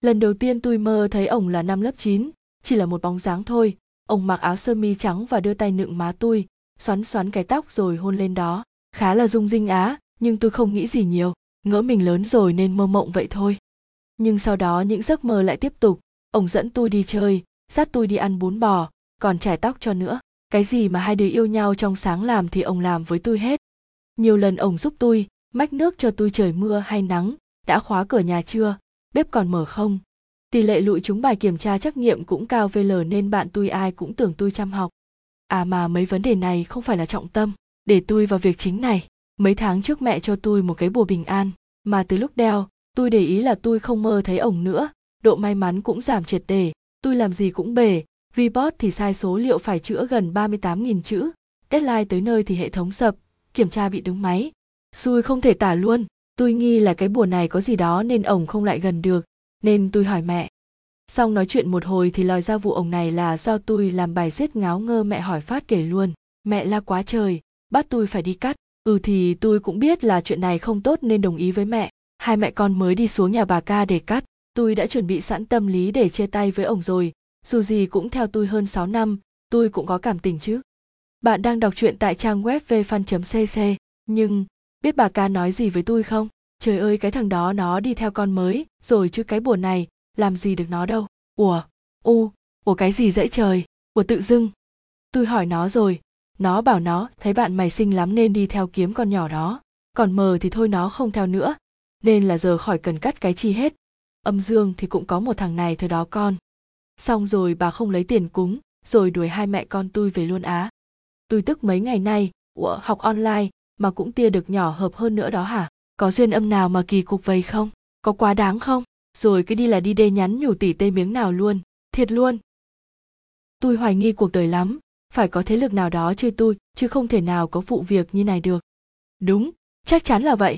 lần đầu tiên tôi mơ thấy ổng là năm lớp 9, chỉ là một bóng dáng thôi. Ông mặc áo sơ mi trắng và đưa tay nựng má tôi xoắn xoắn cái tóc rồi hôn lên đó. Khá là rung rinh á nhưng tôi không nghĩ gì nhiều. Ngỡ mình lớn rồi nên mơ mộng vậy thôi. Nhưng sau đó những giấc mơ lại tiếp tục. Ông dẫn tôi đi chơi dắt tôi đi ăn bún bò còn chải tóc cho nữa. Cái gì mà hai đứa yêu nhau trong sáng làm thì ông làm với tôi hết. Nhiều lần ông giúp tôi mách nước cho tôi trời mưa hay nắng đã khóa cửa nhà chưa? Bếp còn mở không? Tỷ lệ lụi chúng bài kiểm tra trắc nghiệm cũng cao vl nên bạn tôi ai cũng tưởng tôi chăm học. À mà mấy vấn đề này không phải là trọng tâm. Để tôi vào việc chính này, mấy tháng trước mẹ cho tôi một cái bùa bình an, mà từ lúc đeo tôi để ý là tôi không mơ thấy ổng nữa. Độ may mắn cũng giảm triệt để tôi làm gì cũng bể report thì sai số liệu phải chữa gần 38.000 chữ. Deadline tới nơi thì hệ thống sập, kiểm tra bị đứng máy. Xui không thể tả luôn tôi nghi là cái bùa này có gì đó nên ổng không lại gần được, nên tôi hỏi mẹ. Xong nói chuyện một hồi thì lòi ra vụ ổng này là do tôi làm bài giết ngáo ngơ mẹ hỏi phát kể luôn. Mẹ la quá trời, bắt tôi phải đi cắt. Ừ thì tôi cũng biết là chuyện này không tốt nên đồng ý với mẹ. Hai mẹ con mới đi xuống nhà bà ca để cắt. Tôi đã chuẩn bị sẵn tâm lý để chia tay với ổng rồi. Dù gì cũng theo tôi hơn 6 năm, tôi cũng có cảm tình chứ. Bạn đang đọc truyện tại trang web vfan.cc nhưng biết bà ca nói gì với tôi không? Trời ơi, cái thằng đó, nó đi theo con mới, rồi chứ cái buồn này, làm gì được nó đâu. Ủa? U, ủa cái gì dãy trời? Ủa tự dưng. Tôi hỏi nó rồi. Nó bảo nó, thấy bạn mày xinh lắm nên đi theo kiếm con nhỏ đó. Còn mờ thì thôi nó không theo nữa. Nên là giờ khỏi cần cắt cái chi hết. Âm dương thì cũng có một thằng này thôi đó con. Xong rồi bà không lấy tiền cúng, rồi đuổi hai mẹ con tôi về luôn á. Tôi tức mấy ngày nay. Ủa, học online mà cũng tia được nhỏ hợp hơn nữa đó hả? Có duyên âm nào mà kỳ cục vậy không? Có quá đáng không? Rồi cái đi là đi đê nhắn nhủ tỉ tê miếng nào luôn. Thiệt luôn. Tôi hoài nghi cuộc đời lắm. Phải có thế lực nào đó chơi tôi, chứ không thể nào có vụ việc như này được. Đúng, chắc chắn là vậy.